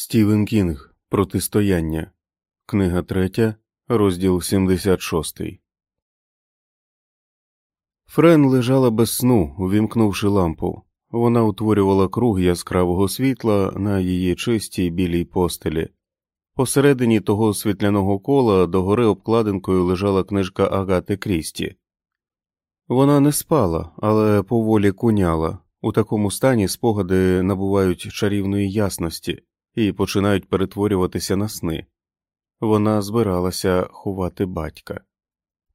Стівен Кінг Протистояння. Книга 3, розділ 76. Френ лежала без сну, увімкнувши лампу. Вона утворювала круг яскравого світла на її чистій білій постелі. Посередині того світляного кола догори обкладинкою лежала книжка Агати Крісті. Вона не спала, але поволі куняла. У такому стані спогади набувають чарівної ясності і починають перетворюватися на сни. Вона збиралася ховати батька.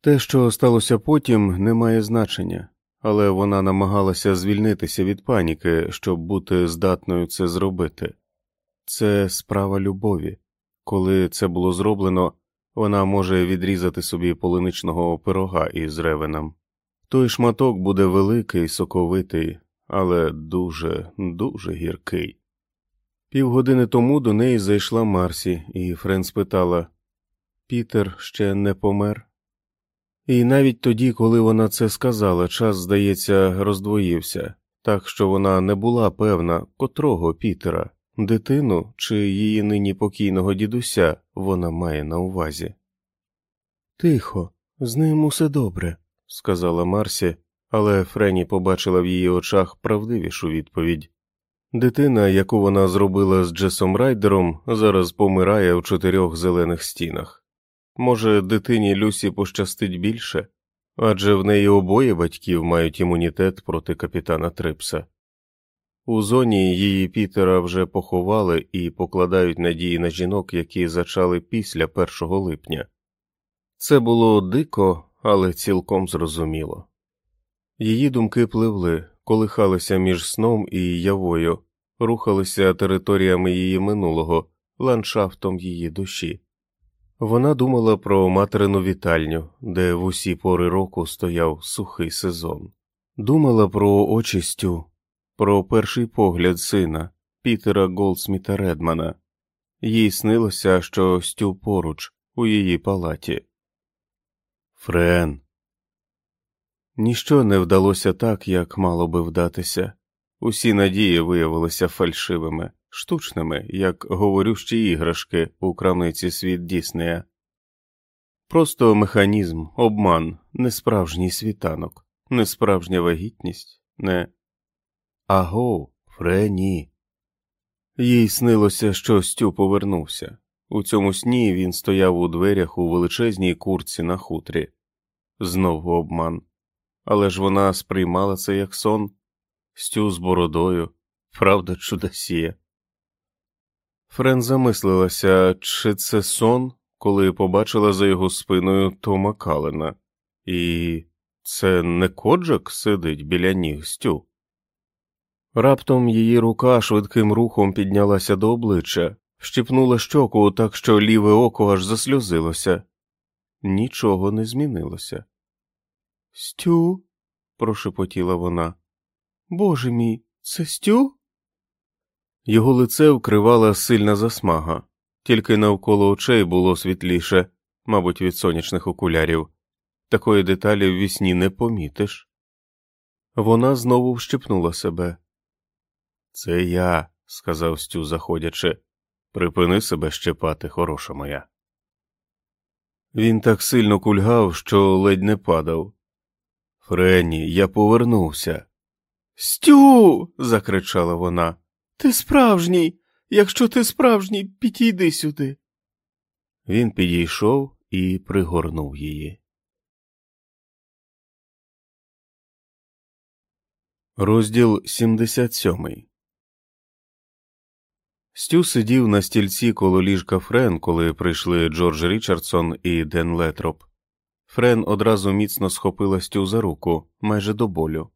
Те, що сталося потім, не має значення, але вона намагалася звільнитися від паніки, щоб бути здатною це зробити. Це справа любові. Коли це було зроблено, вона може відрізати собі полиничного пирога із ревеном. Той шматок буде великий, соковитий, але дуже, дуже гіркий. Півгодини тому до неї зайшла Марсі, і Френ спитала Пітер ще не помер? І навіть тоді, коли вона це сказала, час, здається, роздвоївся, так що вона не була певна, котрого Пітера, дитину чи її нині покійного дідуся вона має на увазі. Тихо, з ним усе добре, сказала Марсі, але Френі побачила в її очах правдивішу відповідь. Дитина, яку вона зробила з Джесом Райдером, зараз помирає в чотирьох зелених стінах. Може, дитині Люсі пощастить більше, адже в неї обоє батьків мають імунітет проти капітана Трипса. У зоні її Пітера вже поховали і покладають надії на жінок, які зачали після 1 липня. Це було дико, але цілком зрозуміло. Її думки пливли, колихалися між сном і явою, рухалися територіями її минулого, ландшафтом її душі. Вона думала про материну вітальню, де в усі пори року стояв сухий сезон, думала про очистю, про перший погляд сина Пітера Голдсміта Редмана. Їй снилося, що стю поруч у її палаті. Френ. Ніщо не вдалося так, як мало би вдатися. Усі надії виявилися фальшивими, штучними, як говорющі іграшки у крамниці світ Діснея. Просто механізм, обман, несправжній світанок, несправжня вагітність, не аго, Френі. Їй снилося, що Стю повернувся. У цьому сні він стояв у дверях у величезній курці на хутрі. Знову обман. Але ж вона сприймала це як сон, Стю з бородою, правда, чудосія. Френ замислилася, чи це сон, коли побачила за його спиною Тома Калена, і це не коджак сидить біля ніг Стю. Раптом її рука швидким рухом піднялася до обличчя, щипнула щоку так, що ліве око аж засльозилося. Нічого не змінилося. Стю, прошепотіла вона. Боже мій, це Стю? Його лице вкривала сильна засмага, тільки навколо очей було світліше, мабуть, від сонячних окулярів. Такої деталі в вісні не помітиш. Вона знову вщипнула себе. Це я, сказав Стю, заходячи. Припини себе щепати, хороша моя. Він так сильно кульгав, що ледь не падав. Френі, я повернувся. Стю. закричала вона. Ти справжній. Якщо ти справжній, підійди сюди. Він підійшов і пригорнув її. Розділ 77 Стю сидів на стільці коло ліжка Френ, коли прийшли Джордж Річардсон і Ден Летроп. Френ одразу міцно схопила Стю за руку, майже до болю.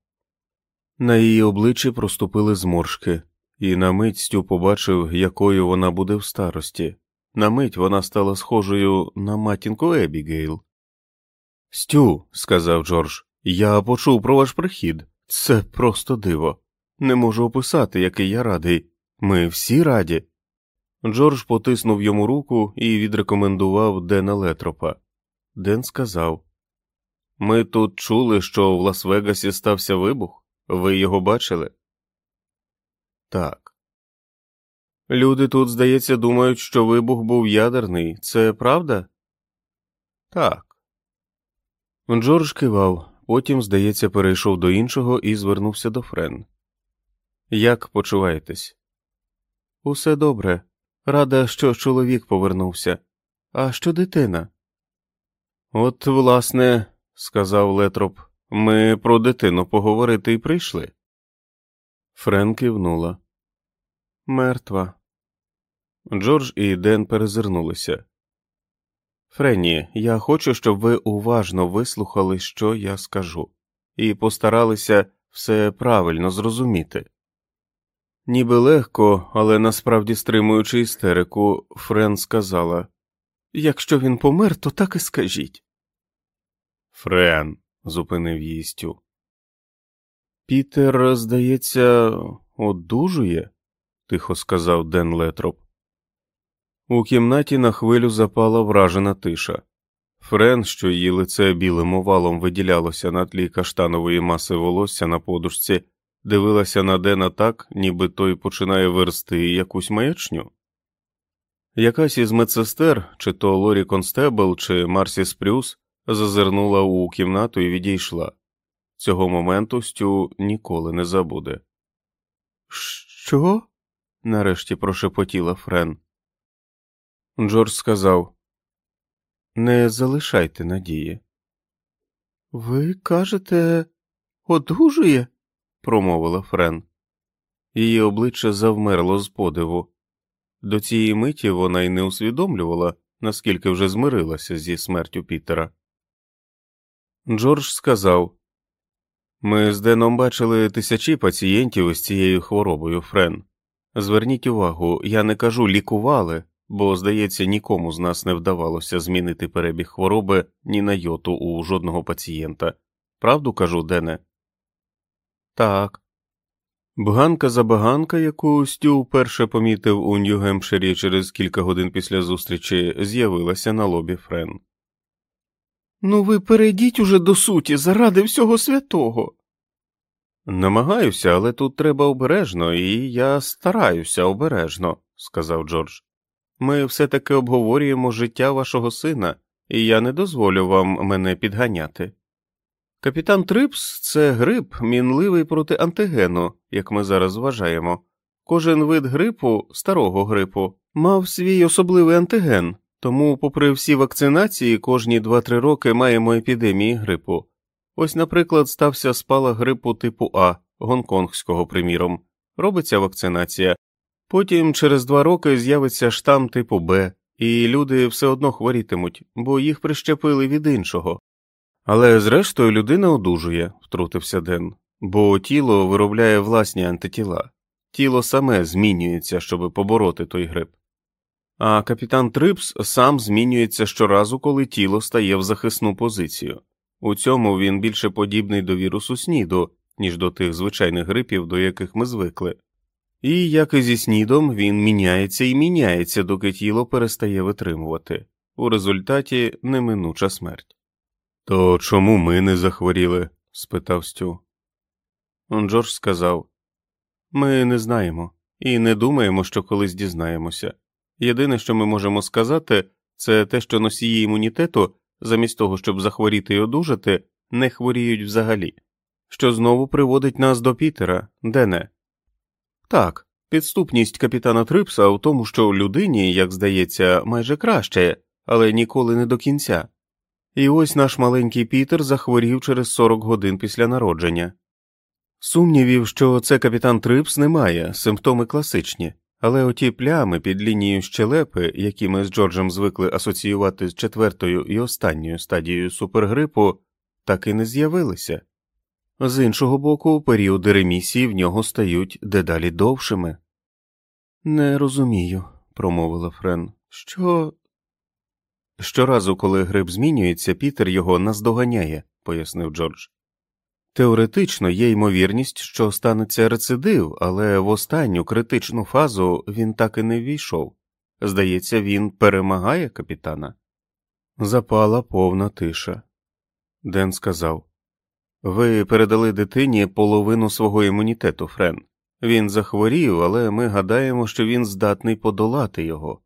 На її обличчі проступили зморшки, і на мить Стю побачив, якою вона буде в старості. На мить вона стала схожою на матінку Ебігейл. Стю, сказав Джордж, я почув про ваш прихід. Це просто диво. Не можу описати, який я радий. Ми всі раді. Джордж потиснув йому руку і відрекомендував Дена Летропа. Ден сказав Ми тут чули, що в Лас-Вегасі стався вибух. Ви його бачили? Так. Люди тут, здається, думають, що вибух був ядерний. Це правда? Так. Джордж кивав, потім, здається, перейшов до іншого і звернувся до Френ. Як почуваєтесь? Усе добре. Рада, що чоловік повернувся. А що дитина? От, власне, сказав Летроп, ми про дитину поговорити й прийшли. Френ кивнула. Мертва. Джордж і Ден перезирнулися. Френні, я хочу, щоб ви уважно вислухали, що я скажу, і постаралися все правильно зрозуміти. Ніби легко, але насправді стримуючи істерику, Френ сказала Якщо він помер, то так і скажіть. Френ, зупинив її Стю. Пітер, здається, одужує, тихо сказав Ден Летроп. У кімнаті на хвилю запала вражена тиша. Френ, що її лице білим овалом виділялося на тлі каштанової маси волосся на подушці, дивилася на Дена так, ніби той починає версти якусь маячню. Якась із медсестер, чи то Лорі Констебл, чи Марсі Спрюс, зазирнула у кімнату і відійшла. Цього моменту Стю ніколи не забуде. Що? нарешті прошепотіла Френ. Джордж сказав Не залишайте надії. Ви кажете, одужує? промовила Френ. Її обличчя завмерло з подиву. До цієї миті вона й не усвідомлювала, наскільки вже змирилася зі смертю Пітера. Джордж сказав Ми з Деном бачили тисячі пацієнтів із цією хворобою, Френ. Зверніть увагу, я не кажу лікували, бо, здається, нікому з нас не вдавалося змінити перебіг хвороби ні на йоту у жодного пацієнта. Правду кажу, Дене? Так. Бганка забаганка, яку Стю вперше помітив у Нью-Гемпширі через кілька годин після зустрічі, з'явилася на лобі Френ. Ну, ви перейдіть уже до суті заради всього святого. Намагаюся, але тут треба обережно, і я стараюся обережно, сказав Джордж. Ми все таки обговорюємо життя вашого сина, і я не дозволю вам мене підганяти. Капітан Трипс це грип, мінливий проти антигену, як ми зараз вважаємо. Кожен вид грипу, старого грипу, мав свій особливий антиген, тому, попри всі вакцинації, кожні 2-3 роки маємо епідемії грипу. Ось, наприклад, стався спалах грипу типу А, гонконгського, приміром, робиться вакцинація, потім через два роки з'явиться штам типу Б, і люди все одно хворітимуть, бо їх прищепили від іншого. Але зрештою людина одужує, втрутився Ден, бо тіло виробляє власні антитіла, тіло саме змінюється, щоб побороти той грип. А капітан Трипс сам змінюється щоразу, коли тіло стає в захисну позицію. У цьому він більше подібний до вірусу сніду, ніж до тих звичайних грипів, до яких ми звикли. І, як і зі снідом, він міняється і міняється, доки тіло перестає витримувати, у результаті неминуча смерть. То чому ми не захворіли? спитав Стю. Джордж сказав Ми не знаємо і не думаємо, що колись дізнаємося. Єдине, що ми можемо сказати, це те, що носії імунітету, замість того, щоб захворіти і одужати, не хворіють взагалі, що знову приводить нас до Пітера, де не. Так, підступність капітана Трипса у тому, що людині, як здається, майже краще, але ніколи не до кінця. І ось наш маленький Пітер захворів через 40 годин після народження. Сумнівів, що це капітан Трипс, немає, симптоми класичні, але оті плями під лінією щелепи, які ми з Джорджем звикли асоціювати з четвертою і останньою стадією супергрипу, так і не з'явилися. З іншого боку, періоди ремісії в нього стають дедалі довшими. Не розумію, промовила Френ. Що Щоразу, коли гриб змінюється, Пітер його наздоганяє, пояснив Джордж. Теоретично є ймовірність, що станеться рецидив, але в останню критичну фазу він так і не ввійшов. Здається, він перемагає капітана. Запала повна тиша. Ден сказав Ви передали дитині половину свого імунітету, Френ. Він захворів, але ми гадаємо, що він здатний подолати його.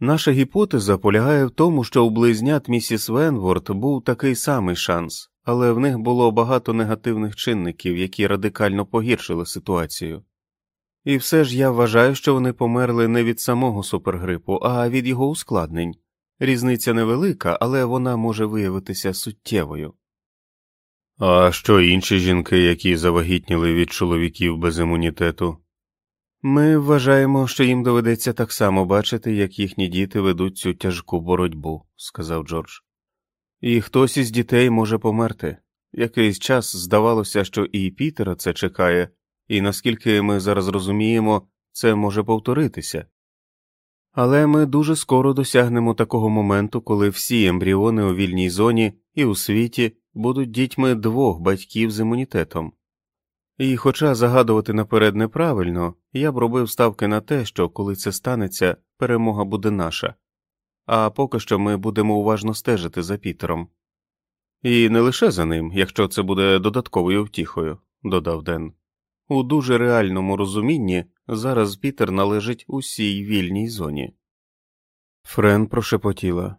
Наша гіпотеза полягає в тому, що у близнят місіс Венворд був такий самий шанс, але в них було багато негативних чинників, які радикально погіршили ситуацію. І все ж я вважаю, що вони померли не від самого супергрипу, а від його ускладнень. Різниця невелика, але вона може виявитися суттєвою. А що інші жінки, які завагітніли від чоловіків без імунітету? Ми вважаємо, що їм доведеться так само бачити, як їхні діти ведуть цю тяжку боротьбу, сказав Джордж. І хтось із дітей може померти. Якийсь час здавалося, що і Пітера це чекає, і наскільки ми зараз розуміємо, це може повторитися. Але ми дуже скоро досягнемо такого моменту, коли всі ембріони у вільній зоні і у світі будуть дітьми двох батьків з імунітетом. І, хоча загадувати наперед неправильно, я б робив ставки на те, що коли це станеться, перемога буде наша, а поки що ми будемо уважно стежити за Пітером. І не лише за ним, якщо це буде додатковою втіхою, додав Ден. У дуже реальному розумінні зараз Пітер належить усій вільній зоні. Френ прошепотіла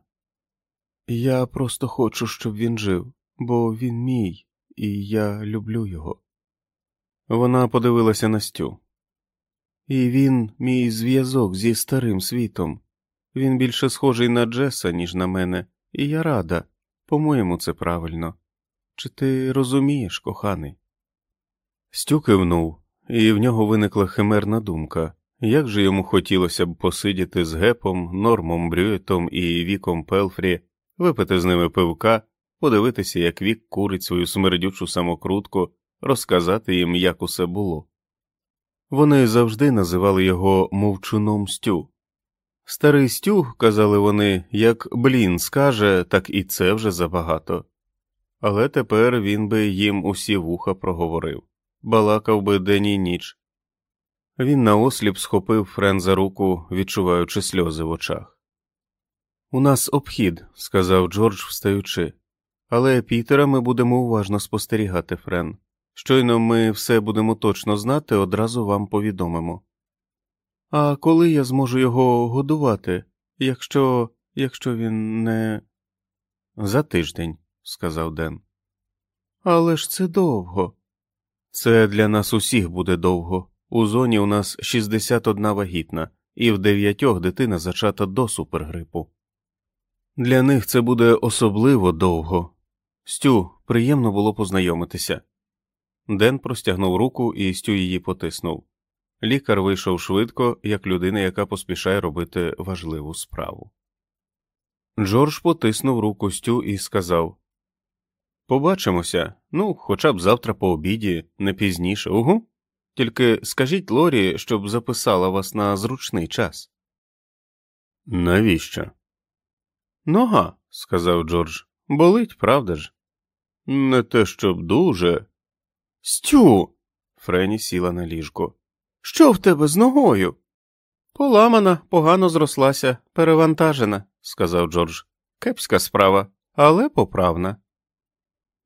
Я просто хочу, щоб він жив, бо він мій, і я люблю його. Вона подивилася на Стю. І він мій зв'язок зі старим світом. Він більше схожий на Джеса, ніж на мене, і я рада. По-моєму, це правильно. Чи ти розумієш, коханий? Стю кивнув, і в нього виникла химерна думка як же йому хотілося б посидіти з гепом, нормом Брюєтом і віком Пелфрі, випити з ними пивка, подивитися, як вік курить свою смердючу самокрутку, розказати їм, як усе було. Вони завжди називали його мовчуном Стю. Старий Стю, казали вони, як блін скаже, так і це вже забагато. Але тепер він би їм усі вуха проговорив балакав би день і ніч. Він наосліп схопив Френ за руку, відчуваючи сльози в очах. У нас обхід, сказав Джордж, встаючи, але Пітера ми будемо уважно спостерігати, Френ. Щойно ми все будемо точно знати, одразу вам повідомимо. А коли я зможу його годувати, якщо якщо він не. За тиждень, сказав Ден. Але ж це довго. Це для нас усіх буде довго. У зоні у нас 61 вагітна, і в дев'ятьох дитина зачата до супергрипу. Для них це буде особливо довго. Стю, приємно було познайомитися. Ден простягнув руку і Стю її потиснув. Лікар вийшов швидко, як людина, яка поспішає робити важливу справу. Джордж потиснув руку Стю і сказав Побачимося, ну, хоча б завтра по обіді, не пізніше, угу. Тільки скажіть Лорі, щоб записала вас на зручний час. Навіщо? Нога, сказав Джордж. Болить, правда ж? Не те, щоб дуже. Стю. Френі сіла на ліжко. Що в тебе з ногою? Поламана, погано зрослася, перевантажена, сказав Джордж. Кепська справа, але поправна.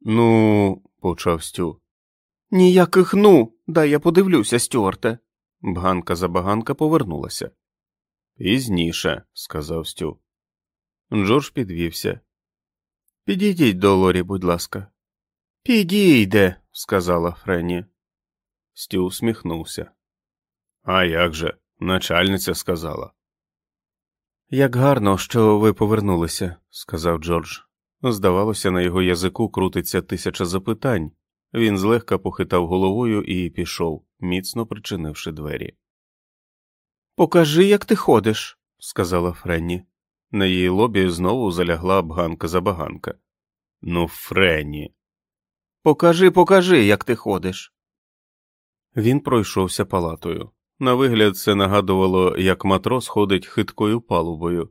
Ну, почав Стю. Ніяких ну, дай я подивлюся, Стюарте. Бганка за баганка повернулася. Пізніше, сказав Стю. Джордж підвівся. Підійдіть до Лорі, будь ласка. Підійде, сказала Френі. Стю усміхнувся. А як же, начальниця сказала. Як гарно, що ви повернулися, сказав Джордж. Здавалося, на його язику крутиться тисяча запитань. Він злегка похитав головою і пішов, міцно причинивши двері. Покажи, як ти ходиш, сказала Френні. На її лобі знову залягла бганка за баганка. Ну, Френні. Покажи, покажи, як ти ходиш. Він пройшовся палатою. На вигляд, це нагадувало, як матрос ходить хиткою палубою.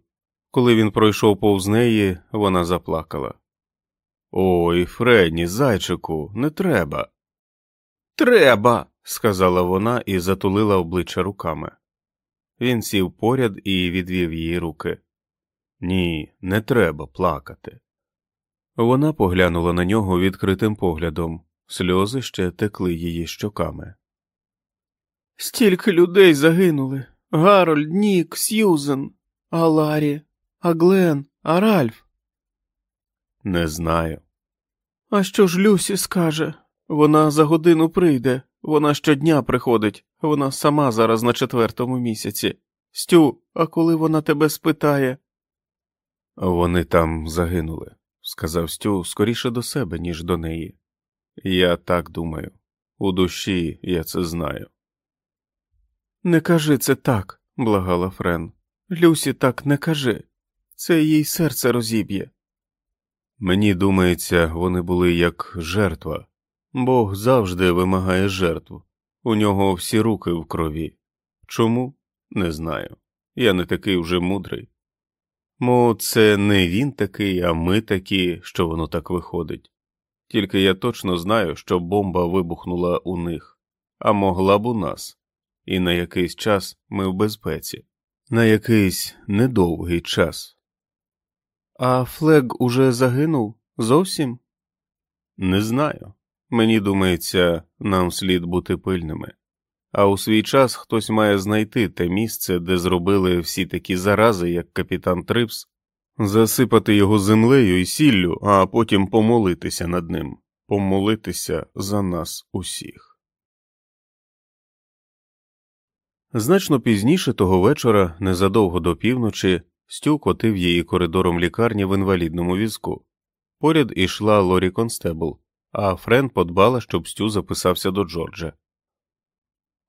Коли він пройшов повз неї, вона заплакала. Ой, Фредні, зайчику, не треба. Треба, сказала вона і затулила обличчя руками. Він сів поряд і відвів її руки. Ні, не треба плакати. Вона поглянула на нього відкритим поглядом, сльози ще текли її щоками. Стільки людей загинули. Гарольд, Нік, Сьюзен, а Ларі, а Глен, а Ральф. Не знаю. А що ж Люсі скаже? Вона за годину прийде, вона щодня приходить, вона сама зараз на четвертому місяці. Стю, а коли вона тебе спитає? Вони там загинули, сказав Стю скоріше до себе, ніж до неї. Я так думаю. У душі я це знаю. Не кажи це так, благала Френ. Люсі так не кажи. Це їй серце розіб'є. Мені думається, вони були як жертва. Бог завжди вимагає жертв. У нього всі руки в крові. Чому? Не знаю. Я не такий уже мудрий. Мо, це не він такий, а ми такі, що воно так виходить. Тільки я точно знаю, що бомба вибухнула у них, а могла б у нас, і на якийсь час ми в безпеці, на якийсь недовгий час. А Флег уже загинув зовсім? Не знаю. Мені думається, нам слід бути пильними. А у свій час хтось має знайти те місце, де зробили всі такі зарази, як капітан Трипс, засипати його землею і сіллю, а потім помолитися над ним, помолитися за нас усіх. Значно пізніше того вечора, незадовго до півночі, Стю котив її коридором лікарні в інвалідному візку. Поряд ішла Лорі Констебл, а Френ подбала, щоб Стю записався до Джорджа.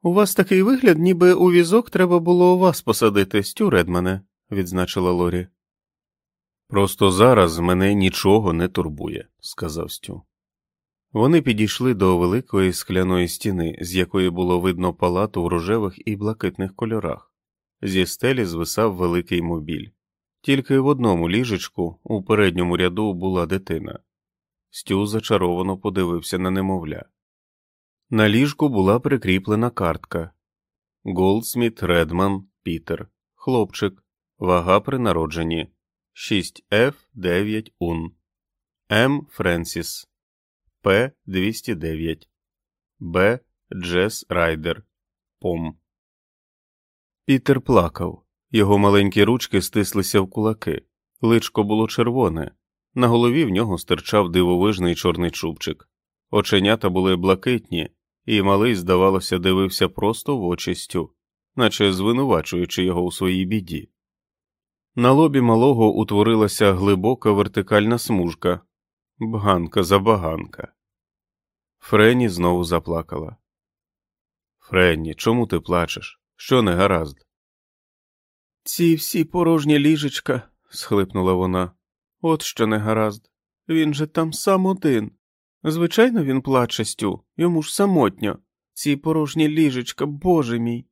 У вас такий вигляд, ніби у візок треба було вас посадити, Стю Редмане, відзначила Лорі. Просто зараз мене нічого не турбує, сказав Стю. Вони підійшли до великої скляної стіни, з якої було видно палату в рожевих і блакитних кольорах. Зі стелі звисав великий мобіль. Тільки в одному ліжечку у передньому ряду була дитина. Стю зачаровано подивився на немовля. На ліжку була прикріплена картка. Голдсміт Редман Пітер, хлопчик, вага при народженні. 6F 9 ун, М. Френсіс, П. 209, Б. Джес Райдер, Пом. Пітер плакав. Його маленькі ручки стислися в кулаки, личко було червоне, на голові в нього стирчав дивовижний чорний чубчик. Оченята були блакитні, і малий, здавалося, дивився просто в очі Стю, наче звинувачуючи його у своїй біді. На лобі малого утворилася глибока вертикальна смужка, бганка за баганка. Френі знову заплакала. Френні, чому ти плачеш? Що не гаразд? Ці всі порожні ліжечка, схлипнула вона. От що не гаразд. Він же там сам один. Звичайно, він плаче Стю, йому ж самотньо. Ці порожні ліжечка, боже мій.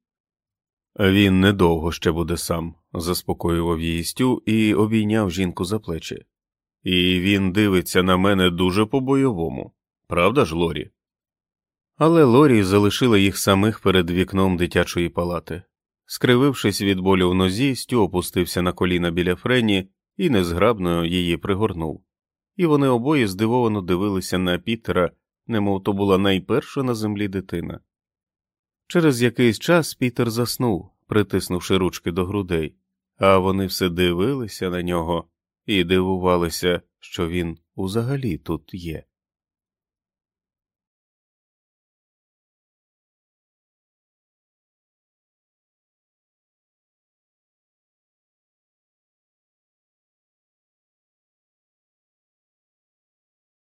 Він недовго ще буде сам, заспокоював її Стю і обійняв жінку за плечі. І він дивиться на мене дуже по-бойовому, правда ж, Лорі? Але Лорі залишила їх самих перед вікном дитячої палати. Скривившись від болю в нозі, Стю опустився на коліна біля Френі і незграбно її пригорнув. І вони обоє здивовано дивилися на Пітера, немов то була найперша на землі дитина. Через якийсь час Пітер заснув, притиснувши ручки до грудей, а вони все дивилися на нього і дивувалися, що він узагалі тут є.